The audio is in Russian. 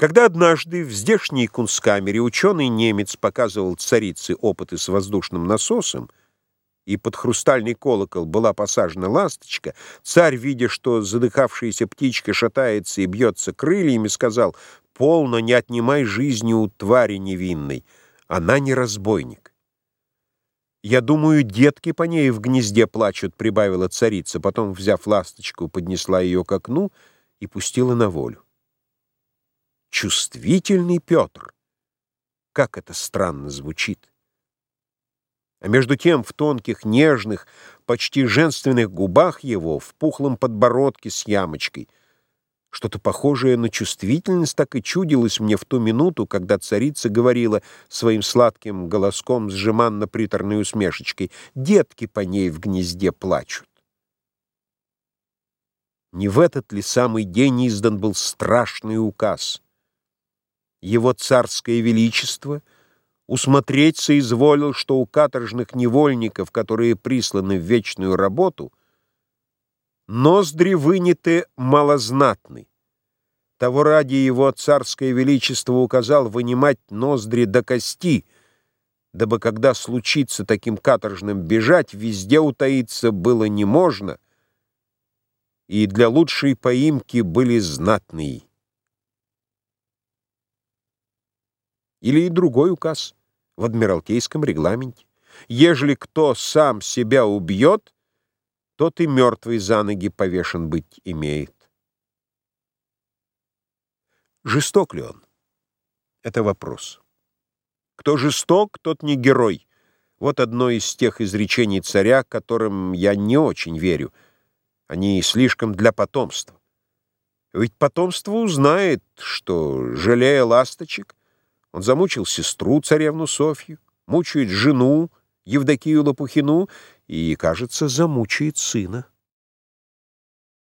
Когда однажды в здешней кунсткамере ученый-немец показывал царице опыты с воздушным насосом, и под хрустальный колокол была посажена ласточка, царь, видя, что задыхавшаяся птичка шатается и бьется крыльями, сказал, «Полно не отнимай жизни у твари невинной, она не разбойник». «Я думаю, детки по ней в гнезде плачут», — прибавила царица, потом, взяв ласточку, поднесла ее к окну и пустила на волю. Чувствительный Петр. Как это странно звучит. А между тем в тонких, нежных, почти женственных губах его, в пухлом подбородке с ямочкой, что-то похожее на чувствительность так и чудилось мне в ту минуту, когда царица говорила своим сладким голоском с жеманно-приторной усмешечкой «Детки по ней в гнезде плачут». Не в этот ли самый день издан был страшный указ — его царское величество усмотреть соизволил, что у каторжных невольников, которые присланы в вечную работу, ноздри выняты малознатны. Того ради его царское величество указал вынимать ноздри до кости, дабы когда случится таким каторжным бежать, везде утаиться было не можно, и для лучшей поимки были знатные. Или и другой указ в Адмиралтейском регламенте. Ежели кто сам себя убьет, тот и мертвый за ноги повешен быть имеет. Жесток ли он? Это вопрос. Кто жесток, тот не герой. Вот одно из тех изречений царя, которым я не очень верю. Они слишком для потомства. Ведь потомство узнает, что, жалея ласточек, он замучил сестру, царевну Софью, мучает жену, Евдокию Лопухину, и, кажется, замучает сына.